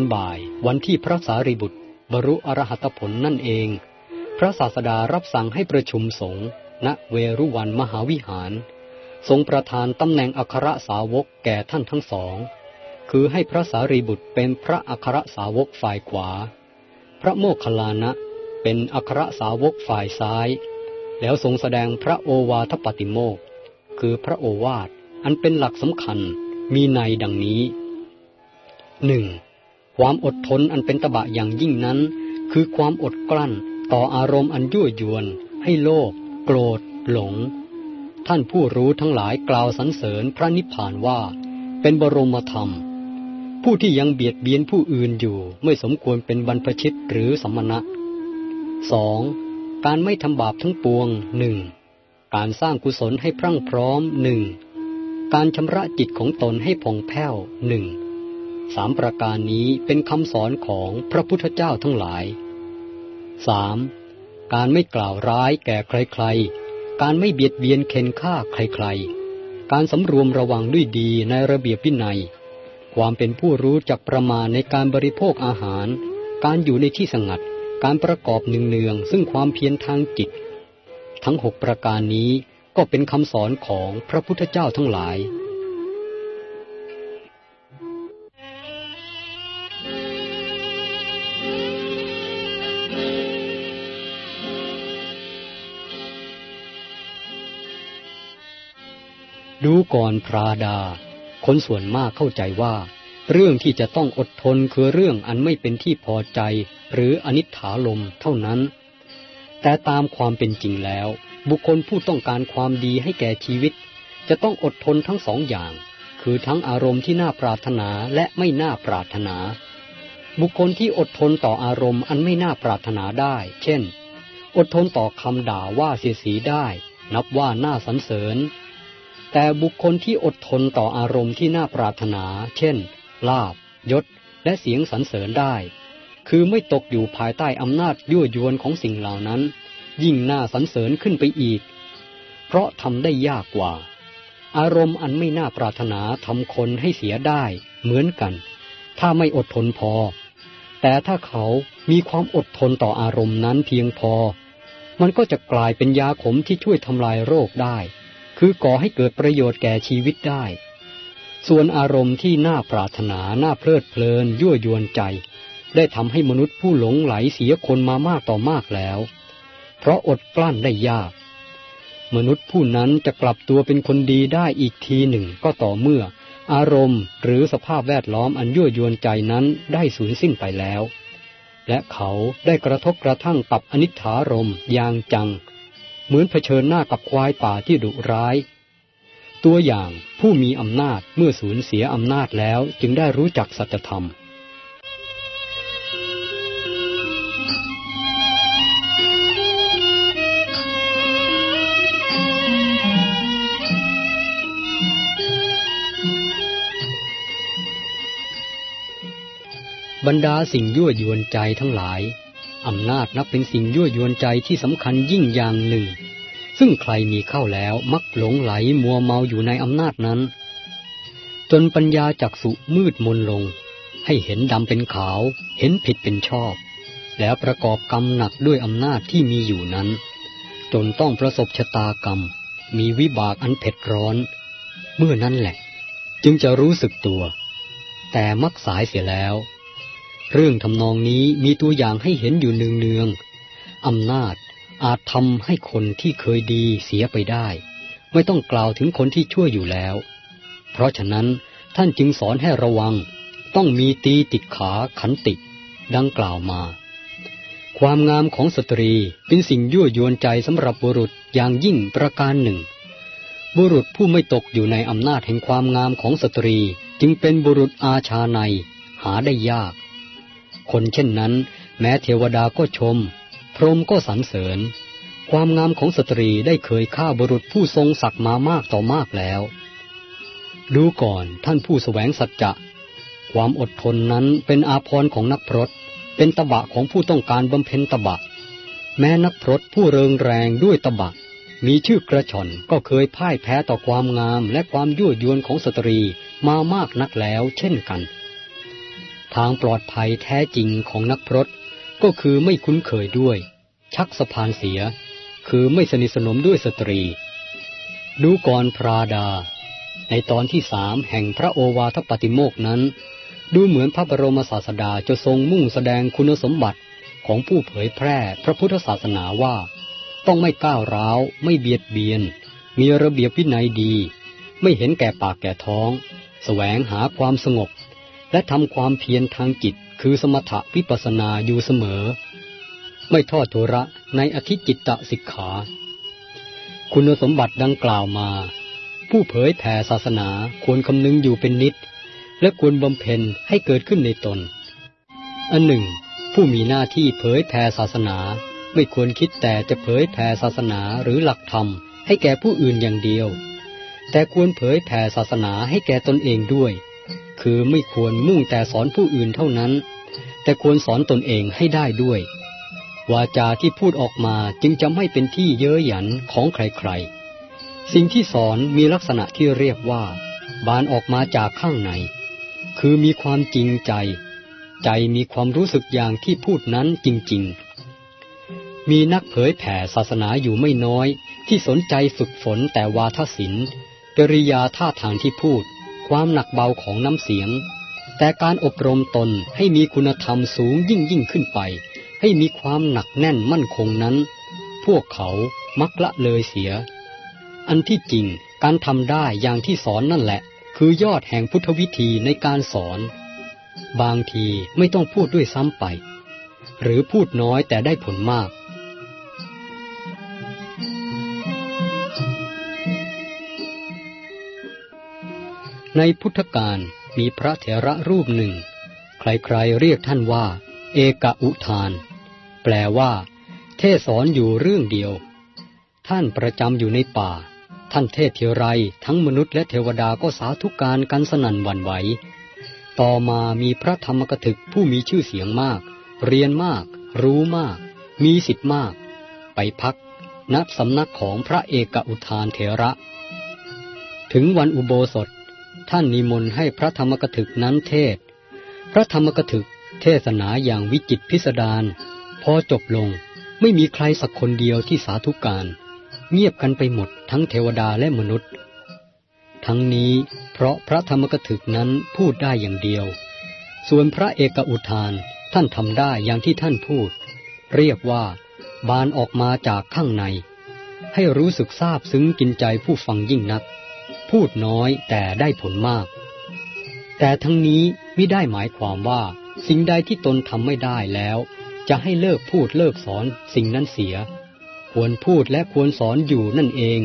อนบ่ายวันที่พระสารีบุตรบรรุอรหัตผลนั่นเอง พระศาสดารับสั่งให้ประชุมสงฆ์ณเวรุวันมหาวิหาร ทรงประทานตำแหน่งอัครสาวกแก่ท่านทั้งสอง คือให้พระสารีบุตรเป็นพระอัครสาวกฝ่ายขวา พระโมคคัลลานะเป็นอัครสาวกฝ่ายซ้าย แล้วทรงแสดงพระโอวาทปฏิโมกคือพระโอวาทอันเป็นหลักสำคัญมีในดังนี้หนึ่ง ความอดทนอันเป็นตบะอย่างยิ่งนั้น คือความอดกลั้นต่ออารมณ์อันยั่วยวน ให้โลภโกรธ หลง ท่านผู้รู้ทั้งหลายกล่าวสรรเสริญพระนิพพานว่า เป็นบรมธรรม ผู้ที่ยังเบียดเบียนผู้อื่นอยู่ไม่สมควรเป็นบรรพชิตหรือสมณะสองการไม่ทำบาปทั้งปวงหนึ่งการสร้างกุศลให้พรั่งพร้อมหนึ่งการชำระจิตของตนให้ผ่องแผ้วหนึ่ง สามประการนี้เป็นคำสอนของพระพุทธเจ้าทั้งหลาย 3. การไม่กล่าวร้ายแก่ใครๆ การไม่เบียดเบียนเข็นฆ่าใครๆ การสำรวมระวังด้วยดีในระเบียบวินัย ความเป็นผู้รู้จักประมาณในการบริโภคอาหาร การอยู่ในที่สงัด การประกอบเนืองๆซึ่งความเพียรทางจิต ทั้งหกประการนี้ก็เป็นคำสอนของพระพุทธเจ้าทั้งหลาย ดูก่อนพราดา คนส่วนมากเข้าใจว่า เรื่องที่จะต้องอดทนคือเรื่องอันไม่เป็นที่พอใจ หรืออนิถาลมเท่านั้น แต่ตามความเป็นจริงแล้ว บุคคลผู้ต้องการความดีให้แก่ชีวิต จะต้องอดทนทั้งสองอย่าง คือทั้งอารมณ์ที่น่าปรารถนาและไม่น่าปรารถนา บุคคลที่อดทนต่ออารมณ์อันไม่น่าปรารถนาได้ เช่น อดทนต่อคำด่าว่าเสียสีได้ นับว่าน่าสรรเสริญ แต่บุคคลที่อดทนต่ออารมณ์ที่น่าปรารถนา เช่น ลาบ ยศ และเสียงสรรเสริญได้ คือไม่ตกอยู่ภายใต้อำนาจยั่วยวนของสิ่งเหล่านั้น ยิ่งน่าสรรเสริญขึ้นไปอีก เพราะทำได้ยากกว่า อารมณ์อันไม่น่าปรารถนาทำคนให้เสียได้ เหมือนกัน ถ้าไม่อดทนพอ แต่ถ้าเขามีความอดทนต่ออารมณ์นั้นเพียงพอ มันก็จะกลายเป็นยาขมที่ช่วยทำลายโรคได้ คือก่อให้เกิดประโยชน์แก่ชีวิตได้ ส่วนอารมณ์ที่น่าปรารถนาน่าเพลิดเพลิน ยั่วยวนใจ ได้ทำให้มนุษย์ผู้หลงไหลเสียคนมามากต่อมากแล้ว เพราะอดกลั้นได้ยาก มนุษย์ผู้นั้นจะกลับตัวเป็นคนดีได้อีกทีหนึ่งก็ต่อเมื่อ อารมณ์หรือสภาพแวดล้อมอันยั่วยวนใจนั้นได้สูญสิ้นไปแล้ว และเขาได้กระทบกระทั่งกับอนิถารมอย่างจัง เหมือนเผชิญหน้ากับควายป่าที่ดุร้าย ตัวอย่างผู้มีอำนาจเมื่อสูญเสียอำนาจแล้วจึงได้รู้จักสัจธรรมบรรดาสิ่งยั่วยวนใจทั้งหลาย อำนาจนับเป็นสิ่งยั่วยวนใจที่สำคัญยิ่งอย่างหนึ่ง ซึ่งใครมีเข้าแล้วมักหลงไหลมัวเมาอยู่ในอำนาจนั้น จนปัญญาจักสุมืดมนลง ให้เห็นดำเป็นขาว เห็นผิดเป็นชอบ แล้วประกอบกรรมหนักด้วยอำนาจที่มีอยู่นั้น จนต้องประสบชะตากรรม มีวิบากอันเผ็ดร้อน เมื่อนั้นแหละ จึงจะรู้สึกตัว แต่มักสายเสียแล้ว เรื่องทำนองนี้มีตัวอย่างให้เห็นอยู่เนืองๆอำนาจอาจทำให้คนที่เคยดีเสียไปได้ ไม่ต้องกล่าวถึงคนที่ชั่วอยู่แล้ว เพราะฉะนั้นท่านจึงสอนให้ระวัง ต้องมีตีติดขาขันติ ดังกล่าวมา ความงามของสตรีเป็นสิ่งยั่วยวนใจสำหรับบุรุษอย่างยิ่งประการหนึ่ง บุรุษผู้ไม่ตกอยู่ในอำนาจแห่งความงามของสตรีจึงเป็นบุรุษอาชาไนยหาได้ยาก คนเช่นนั้น แม้เทวดาก็ชม พรหมก็สรรเสริญ ความงามของสตรีได้เคยฆ่าบุรุษผู้ทรงศักดิ์มามากต่อมากแล้ว ดูก่อนท่านผู้แสวงสัจจะ ความอดทนนั้นเป็นอาภรณ์ของนักพรตเป็นตบะของผู้ต้องการบำเพ็ญตบะ แม้นักพรตผู้เริงแรงด้วยตบะ มีชื่อกระฉ่อนก็เคยพ่ายแพ้ต่อความงามและความยั่วยวนของสตรีมามากนักแล้วเช่นกัน ทางปลอดภัยแท้จริงของนักพรตก็คือไม่คุ้นเคยด้วย ชักสะพานเสีย คือไม่สนิทสนมด้วยสตรี ดูก่อนภราดา ในตอนที่สามแห่งพระโอวาทปาติโมกข์นั้น ดูเหมือนพระบรมศาสดาจะทรงมุ่งแสดงคุณสมบัติของผู้เผยแพร่พระพุทธศาสนาว่า ต้องไม่ก้าวร้าว ไม่เบียดเบียน มีระเบียบวินัยดี ไม่เห็นแก่ปากแก่ท้อง แสวงหาความสงบ และทำความเพียรทางจิตคือสมถะวิปัสนาอยู่เสมอ ไม่ทอดทุระในอธิจิตตสิกขา คุณสมบัติดังกล่าวมา ผู้เผยแผ่ศาสนาควรคำนึงอยู่เป็นนิด และควรบำเพ็ญให้เกิดขึ้นในตน อันหนึ่ง ผู้มีหน้าที่เผยแผ่ศาสนาไม่ควรคิดแต่จะเผยแผ่ศาสนาหรือหลักธรรม ให้แก่ผู้อื่นอย่างเดียว แต่ควรเผยแผ่ศาสนาให้แก่ตนเองด้วย คือไม่ควรมุ่งแต่สอนผู้อื่นเท่านั้น แต่ควรสอนตนเองให้ได้ด้วย วาจาที่พูดออกมาจึงจะไม่เป็นที่เย้ยหยันของใครๆ สิ่งที่สอนมีลักษณะที่เรียกว่า บานออกมาจากข้างใน คือมีความจริงใจ ใจมีความรู้สึกอย่างที่พูดนั้นจริง ๆ มีนักเผยแผ่ศาสนาอยู่ไม่น้อยที่สนใจฝึกฝนแต่วาทศิลป์กริยาท่าทางที่พูด ความหนักเบาของน้ำเสียง แต่การอบรมตนให้มีคุณธรรมสูงยิ่งยิ่งขึ้นไป ให้มีความหนักแน่นมั่นคงนั้น พวกเขามักละเลยเสีย อันที่จริงการทำได้อย่างที่สอนนั่นแหละ คือยอดแห่งพุทธวิธีในการสอน บางทีไม่ต้องพูดด้วยซ้ำไป หรือพูดน้อยแต่ได้ผลมาก ในพุทธกาลมีพระเถระรูปหนึ่ง ใครๆเรียกท่านว่า เอกอุทาน แปลว่า เทศสอนอยู่เรื่องเดียว ท่านประจำอยู่ในป่า ท่านเทศเทไรทั้งมนุษย์และเทวดาก็สาธุการกันสนั่นวันไหว ต่อมามีพระธรรมกถึกผู้มีชื่อเสียงมาก เรียนมาก รู้มาก มีสิทธิ์มาก ไปพักณสำนักของพระเอกอุทานเถระ ถึงวันอุโบสถ ท่านนิมนต์ให้พระธรรมกถึกนั้นเทศ พระธรรมกถึกเทศนาอย่างวิจิตพิสดารพอจบลงไม่มีใครสักคนเดียวที่สาธุการ เงียบกันไปหมดทั้งเทวดาและมนุษย์ ทั้งนี้เพราะพระธรรมกถึกนั้นพูดได้อย่างเดียว ส่วนพระเอกอุทานท่านทำได้อย่างที่ท่านพูด เรียกว่า บานออกมาจากข้างใน ให้รู้สึกซาบซึ้งกินใจผู้ฟังยิ่งนัก พูดน้อยแต่ได้ผลมาก แต่ทั้งนี้ไม่ได้หมายความว่าสิ่งใดที่ตนทำไม่ได้แล้ว จะให้เลิกพูดเลิกสอนสิ่งนั้นเสีย ควรพูดและควรสอนอยู่นั่นเอง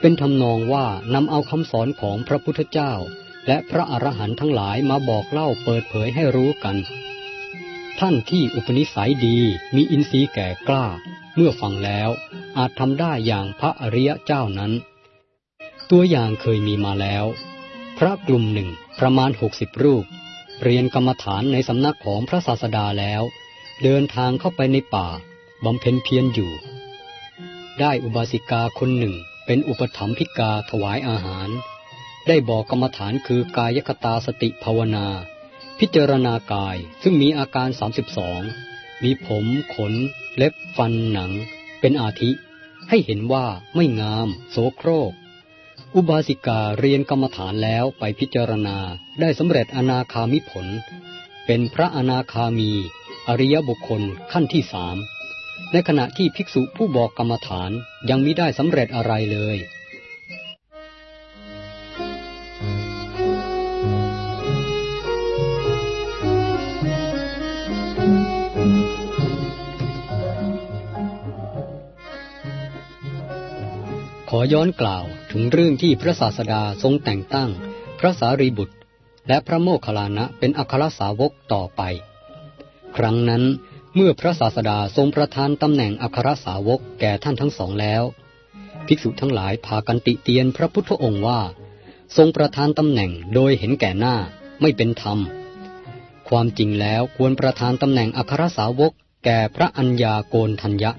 เป็นทำนองว่านำเอาคำสอนของพระพุทธเจ้า และพระอรหันต์ทั้งหลายมาบอกเล่าเปิดเผยให้รู้กัน ท่านที่อุปนิสัยดีมีอินทรีย์แก่กล้า เมื่อฟังแล้ว อาจทำได้อย่างพระอริยเจ้านั้น ตัวอย่างเคยมีมาแล้ว พระกลุ่มหนึ่งประมาณหกสิบรูป เรียนกรรมฐานในสำนักของพระศาสดาแล้ว เดินทางเข้าไปในป่าบำเพ็ญเพียรอยู่ ได้อุบาสิกาคนหนึ่งเป็นอุปถัมภิกาถวายอาหาร ได้บอกกรรมฐานคือกายคตาสติภาวนา พิจารณากายซึ่งมีอาการ 32 มีผมขน เล็บฟันหนัง เป็นอาทิ ให้เห็นว่าไม่งาม โสโครก อุบาสิกาเรียนกรรมฐานแล้วไปพิจารณาได้สำเร็จอนาคามิผล เป็นพระอนาคามี อริยบุคคลขั้นที่สามในขณะที่ภิกษุผู้บอกกรรมฐานยังมิได้สำเร็จอะไรเลย ขอย้อนกล่าวถึงเรื่องที่พระศาสดาทรงแต่งตั้ง พระสารีบุตร และพระโมคคัลลานะเป็นอัครสาวกต่อไป ครั้งนั้นเมื่อพระศาสดาทรงประทานตำแหน่งอัครสาวกแก่ท่านทั้งสองแล้ว ภิกษุทั้งหลายพากันติเตียนพระพุทธองค์ว่า ทรงประทานตำแหน่งโดยเห็นแก่หน้าไม่เป็นธรรม ความจริงแล้วควรประทานตำแหน่งอัครสาวกแก่พระัญญาโกนทัญญะ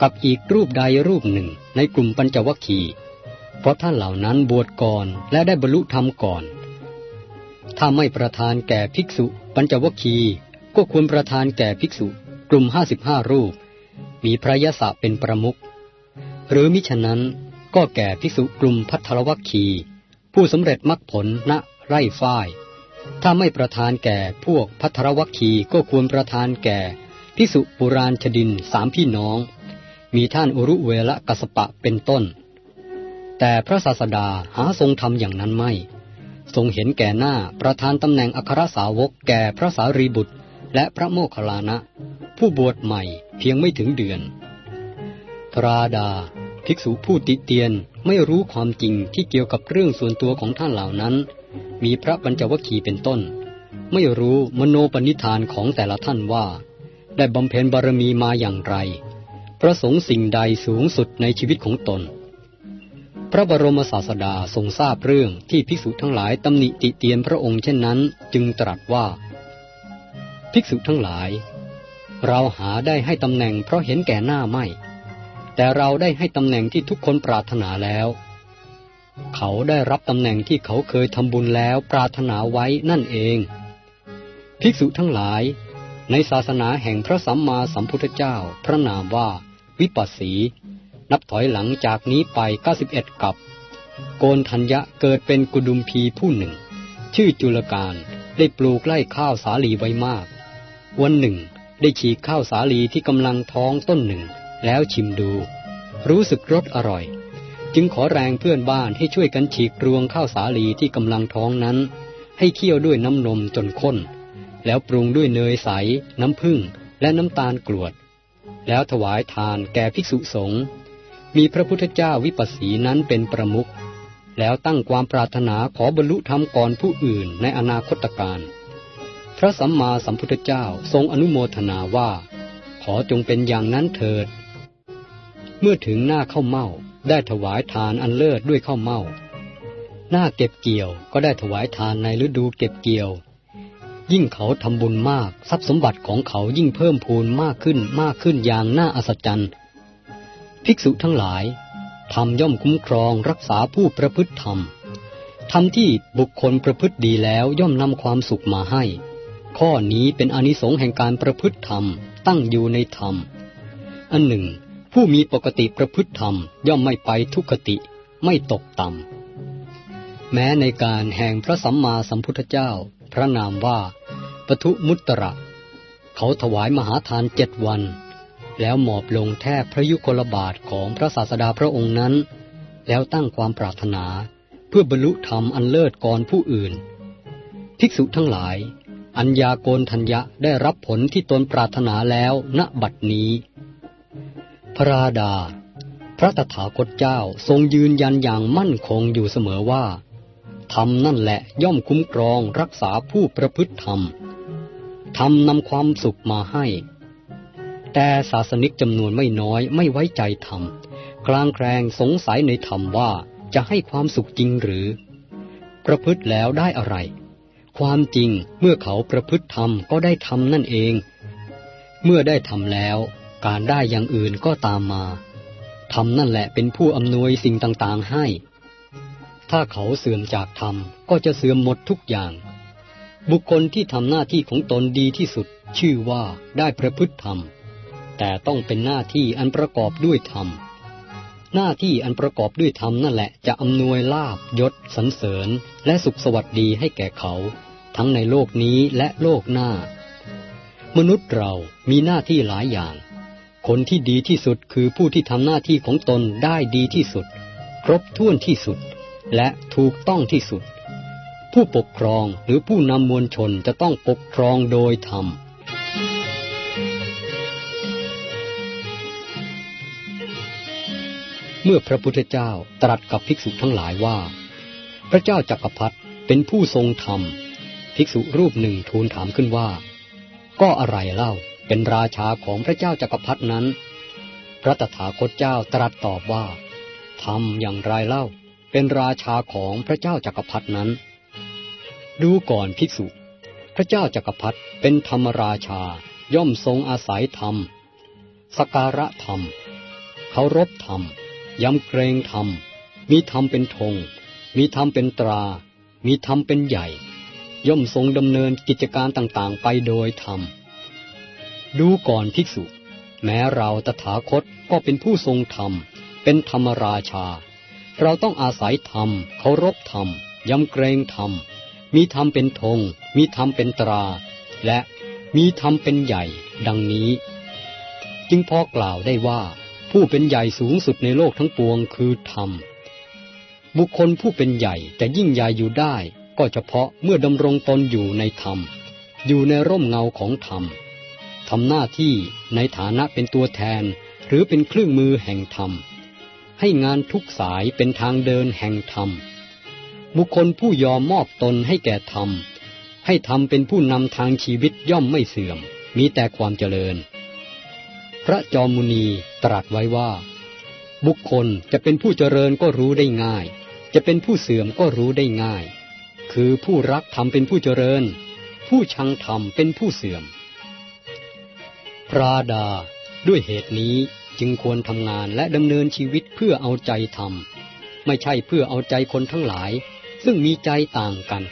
กับอีกรูปใดรูปหนึ่งในกลุ่มปัญจวัคคีย์เพราะท่านเหล่านั้นบวชก่อนและได้บรรลุธรรมก่อน ถ้าไม่ประทานแก่ภิกษุ ปัญจวัคคีย์ก็ควรประทานแก่ภิกษุกลุ่มห้าสิบห้ารูป มีพระยศเป็นประมุขหรือมิฉะนั้นก็แก่ภิกษุกลุ่มพัทรวัคคี ผู้สำเร็จมรรคผลณไร่ฝ้าย ถ้าไม่ประทานแก่พวกพัทรวัคคีก็ควรประทานแก่ภิกษุปุราณชดินสามพี่น้อง มีท่านอุรุเวละกัสปะเป็นต้น แต่พระศาสดาหาทรงทำอย่างนั้นไม่ ทรงเห็นแก่หน้าประธานตำแหน่งอัครสาวกแก่พระสารีบุตร และพระโมคคัลลานะ ผู้บวชใหม่เพียงไม่ถึงเดือน พระดา ภิกษุผู้ติเตียนไม่รู้ความจริงที่เกี่ยวกับเรื่องส่วนตัวของท่านเหล่านั้น มีพระปัญจวัคคีย์เป็นต้น ไม่รู้มโนปณิธานของแต่ละท่านว่า ได้บำเพ็ญบารมีมาอย่างไร ประสงค์สิ่งใดสูงสุดในชีวิตของตน พระบรมศาสดาทรงทราบเรื่องที่ภิกษุทั้งหลายตำหนิติเตียนพระองค์เช่นนั้น จึงตรัสว่า ภิกษุทั้งหลาย เราหาได้ให้ตำแหน่งเพราะเห็นแก่หน้าไม่ แต่เราได้ให้ตำแหน่งที่ทุกคนปรารถนาแล้ว เขาได้รับตำแหน่งที่เขาเคยทำบุญแล้วปรารถนาไว้นั่นเอง ภิกษุทั้งหลายในศาสนาแห่งพระสัมมาสัมพุทธเจ้า พระนามว่า วิปัสสี นับถอยหลังจากนี้ไป 91 กับ โกนทัญญะเกิดเป็นกุดุมพีผู้หนึ่ง ชื่อจุลการได้ปลูกไร่ข้าวสาลีไว้มาก วันหนึ่ง ได้ฉีกข้าวสาลีที่กำลังท้องต้นหนึ่ง แล้วชิมดู รู้สึกรสอร่อย จึงขอแรงเพื่อนบ้านให้ช่วยกันฉีกรวงข้าวสาลีที่กำลังท้องนั้น ให้เคี่ยวด้วยน้ำนมจนข้น แล้วปรุงด้วยเนยใส น้ำผึ้งและน้ำตาลกรวด แล้วถวายทานแก่ภิกษุสงฆ์มีพระพุทธเจ้าวิปัสสีนั้นเป็นประมุขแล้วตั้งความปรารถนาขอบรรลุธรรมก่อนผู้อื่นในอนาคตการพระสัมมาสัมพุทธเจ้าทรงอนุโมทนาว่า ขอจงเป็นอย่างนั้นเถิด เมื่อถึงหน้าข้าวเม่าได้ถวายทานอันเลิศด้วยข้าวเม่าหน้าเก็บเกี่ยวก็ได้ถวายทานในฤดูเก็บเกี่ยว ยิ่งเขาทำบุญมาก ทรัพย์สมบัติของเขายิ่งเพิ่มพูนมากขึ้นมากขึ้นอย่างน่าอัศจรรย์ ภิกษุทั้งหลายทำย่อมคุ้มครองรักษาผู้ประพฤติธรรมทำที่บุคคลประพฤติดีแล้วย่อมนำความสุขมาให้ ข้อนี้เป็นอนิสงส์แห่งการประพฤติธรรมตั้งอยู่ในธรรม อันหนึ่ง ผู้มีปกติประพฤติธรรมย่อมไม่ไปทุกติไม่ตกต่ำแม้ในการแห่งพระสัมมาสัมพุทธเจ้า ระนามว่าปทุมุตตระ เขาถวายมหาทานเจ็ดวัน แล้วหมอบลงแทบพระยุคลบาทของพระศาสดาพระองค์นั้น แล้วตั้งความปรารถนาเพื่อบรรลุธรรมอันเลิศก่อนผู้อื่น ภิกษุทั้งหลาย อัญญาโกนทัญญะได้รับผลที่ตนปรารถนาแล้วณบัดนี้ พระราดา พระตถาคตเจ้าทรงยืนยันอย่างมั่นคงอยู่เสมอว่า ธรรมนั่นแหละย่อมคุ้มครองรักษาผู้ประพฤติธรรม ธรรมนำความสุขมาให้ แต่ศาสนิกจำนวนไม่น้อยไม่ไว้ใจธรรม คลางแคลงสงสัยในธรรมว่าจะให้ความสุขจริงหรือ ประพฤติแล้วได้อะไร ความจริงเมื่อเขาประพฤติธรรมก็ได้ทำนั่นเอง เมื่อได้ทำแล้ว การได้อย่างอื่นก็ตามมาทำนั่นแหละเป็นผู้อำนวยสิ่งต่างๆให้ ถ้าเขาเสื่อมจากธรรมก็จะเสื่อมหมดทุกอย่าง บุคคลที่ทำหน้าที่ของตนดีที่สุด ชื่อว่าได้ประพฤติธรรม แต่ต้องเป็นหน้าที่อันประกอบด้วยธรรม หน้าที่อันประกอบด้วยธรรมนั่นแหละจะอำนวยลาบยศสรรเสริญ และสุขสวัสดีให้แก่เขา ทั้งในโลกนี้และโลกหน้า มนุษย์เรามีหน้าที่หลายอย่าง คนที่ดีที่สุดคือผู้ที่ทำหน้าที่ของตนได้ดีที่สุด ครบถ้วนที่สุด และถูกต้องที่สุด ผู้ปกครองหรือผู้นำมวลชนจะต้องปกครองโดยธรรมเมื่อพระพุทธเจ้าตรัสกับภิกษุทั้งหลายว่า พระเจ้าจักรพรรดิเป็นผู้ทรงธรรม ภิกษุรูปหนึ่งทูลถามขึ้นว่า ก็อะไรเล่าเป็นราชาของพระเจ้าจักรพรรดินั้น พระตถาคตเจ้าตรัสตอบว่าทำอย่างไรเล่า เป็นราชาของพระเจ้าจักรพรรดนั้น ดูก่อนภิกษุ พระเจ้าจักรพรรดิเป็นธรรมราชาย่อมทรงอาศัยธรรม สการะธรรมเคารพธรรม ยำเกรงธรรม มีธรรมเป็นธง มีธรรมเป็นตรา มีธรรมเป็นใหญ่ ย่อมทรงดำเนินกิจการต่างๆ ไปโดยธรรม ดูก่อนภิกษุ แม้เราตถาคตก็เป็นผู้ทรงธรรม เป็นธรรมราชา เราต้องอาศัยธรรมเคารพธรรมยำเกรงธรรม มีธรรมเป็นธง มีธรรมเป็นตรา และมีธรรมเป็นใหญ่ดังนี้ จึงพอกล่าวได้ว่า ผู้เป็นใหญ่สูงสุดในโลกทั้งปวงคือธรรม บุคคลผู้เป็นใหญ่จะยิ่งใหญ่อยู่ได้ ก็เฉพาะเมื่อดำรงตนอยู่ในธรรม อยู่ในร่มเงาของธรรมทำหน้าที่ในฐานะเป็นตัวแทน หรือเป็นเครื่องมือแห่งธรรม ให้งานทุกสายเป็นทางเดินแห่งธรรม บุคคลผู้ยอมมอบตนให้แก่ธรรม ให้ธรรมเป็นผู้นำทางชีวิตย่อมไม่เสื่อม มีแต่ความเจริญ พระจอมมุนีตรัสไว้ว่า บุคคลจะเป็นผู้เจริญก็รู้ได้ง่าย จะเป็นผู้เสื่อมก็รู้ได้ง่าย คือผู้รักธรรมเป็นผู้เจริญ ผู้ชังธรรมเป็นผู้เสื่อม พระดาด้วยเหตุนี้ จึงควรทำงานและดำเนินชีวิตเพื่อเอาใจธรรมไม่ใช่เพื่อเอาใจคนทั้งหลาย ซึ่งมีใจต่างกัน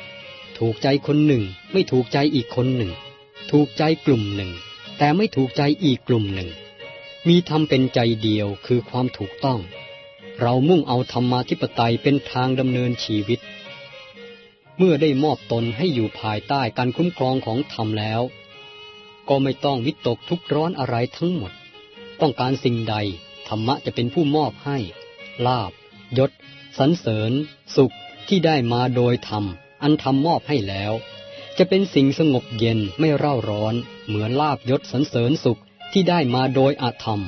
ถูกใจคนหนึ่ง ไม่ถูกใจอีกคนหนึ่ง ถูกใจกลุ่มหนึ่ง แต่ไม่ถูกใจอีกกลุ่มหนึ่ง มีธรรมเป็นใจเดียวคือความถูกต้อง เรามุ่งเอาธรรมาธิปไตยเป็นทางดำเนินชีวิต เมื่อได้มอบตนให้อยู่ภายใต้การคุ้มครองของธรรมแล้ว ก็ไม่ต้องวิตกทุกร้อนอะไรทั้งหมด ต้องการสิ่งใด ธรรมะจะเป็นผู้มอบให้ ลาบยศสันเสริญ สุขที่ได้มาโดยธรรม อันธรรมมอบให้แล้ว จะเป็นสิ่งสงบเย็นไม่เร่าร้อน เหมือนลาบยศสันเสริญสุขที่ได้มาโดยอาธรรม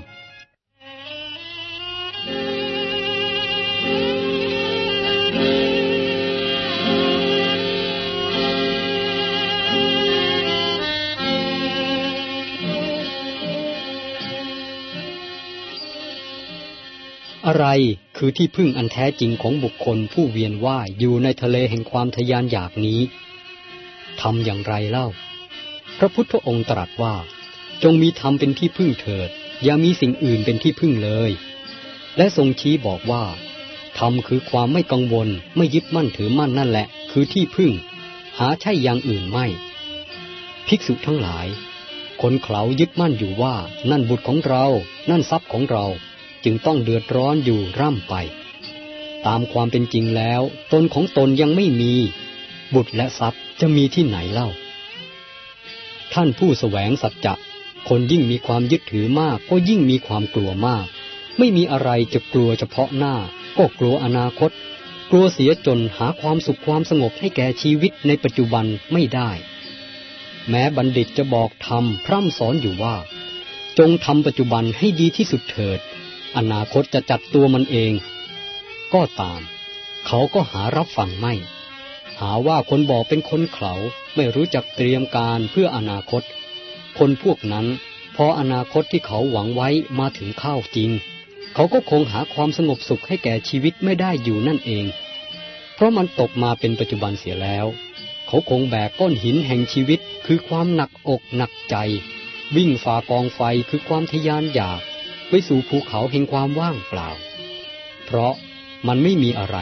อะไรคือที่พึ่งอันแท้จริงของบุคคลผู้เวียนว่ายอยู่ในทะเลแห่งความทยานอยากนี้ทำอย่างไรเล่า พระพุทธองค์ตรัสว่า จงมีธรรมเป็นที่พึ่งเถิด อย่ามีสิ่งอื่นเป็นที่พึ่งเลย และทรงชี้บอกว่าธรรมคือความไม่กังวล ไม่ยึดมั่นถือมั่นนั่นแหละ คือที่พึ่ง หาใช่อย่างอื่นไม่ ภิกษุทั้งหลาย คนเขายึดมั่นอยู่ว่า นั่นบุตรของเรา นั่นทรัพย์ของเรา จึงต้องเดือดร้อนอยู่ร่ำไป ตามความเป็นจริงแล้ว ตนของตนยังไม่มี บุตรและทรัพย์จะมีที่ไหนเล่า ท่านผู้สแสวงสัจจะคนยิ่งมีความยึดถือมากก็ยิ่งมีความกลัวมาก ไม่มีอะไรจะกลัวเฉพาะหน้า ก็กลัวอนาคต กลัวเสียจนหาความสุขความสงบให้แก่ชีวิตในปัจจุบันไม่ได้ แม้บัณฑิตจะบอกทำพร่ำสอนอยู่ว่า จงทำปัจจุบันให้ดีที่สุดเถิด อนาคตจะจัดตัวมันเอง ก็ตาม เขาก็หารับฟังไม่ หาว่าคนบอกเป็นคนเขาไม่รู้จักเตรียมการเพื่ออนาคต คนพวกนั้น พออนาคตที่เขาหวังไว้มาถึงข้าวจริง เขาก็คงหาความสงบสุขให้แก่ชีวิตไม่ได้อยู่นั่นเอง เพราะมันตกมาเป็นปัจจุบันเสียแล้ว เขาคงแบกก้อนหินแห่งชีวิต คือความหนักอกหนักใจ วิ่งฝ่ากองไฟคือความทยานอยาก ไปสู่ภูเขาแห่งความว่างเปล่า เพราะมันไม่มีอะไร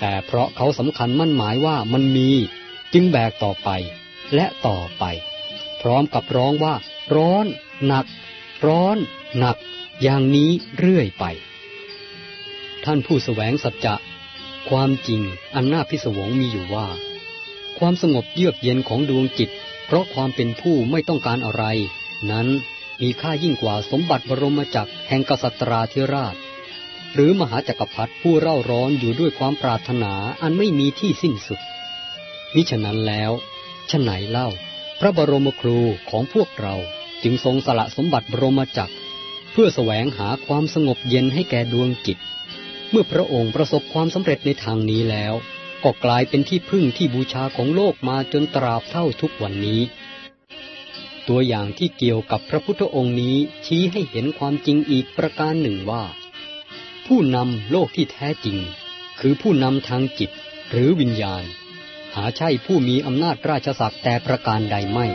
แต่เพราะเขาสำคัญมั่นหมายว่ามันมีจึงแบกต่อไปและต่อไป พร้อมกับร้องว่า ร้อน หนัก ร้อน หนัก อย่างนี้เรื่อยไป ท่านผู้สแสวงสัจจะความจริงอันน่าพิศวงมีอยู่ว่า ความสงบเยือกเย็นของดวงจิต เพราะความเป็นผู้ไม่ต้องการอะไร นั้น มีค่ายิ่งกว่าสมบัติบรมจักรแห่งกษัตราธิราช หรือมหาจักรพรรดิผู้เร่าร้อนอยู่ด้วยความปรารถนาอันไม่มีที่สิ้นสุดมิฉะนั้นแล้วฉไหนเล่า พระบรมครูของพวกเราจึงทรงสละสมบัติบรมจักร เพื่อแสวงหาความสงบเย็นให้แก่ดวงจิต เมื่อพระองค์ประสบความสำเร็จในทางนี้แล้ว ก็กลายเป็นที่พึ่งที่บูชาของโลกมาจนตราบเท่าทุกวันนี้ ตัวอย่างที่เกี่ยวกับพระพุทธองค์นี้ชี้ให้เห็นความจริงอีกประการหนึ่งว่า ผู้นำโลกที่แท้จริง คือผู้นำทางจิตหรือวิญญาณ หาใช่ผู้มีอำนาจราชศักดิ์แต่ประการใดไม่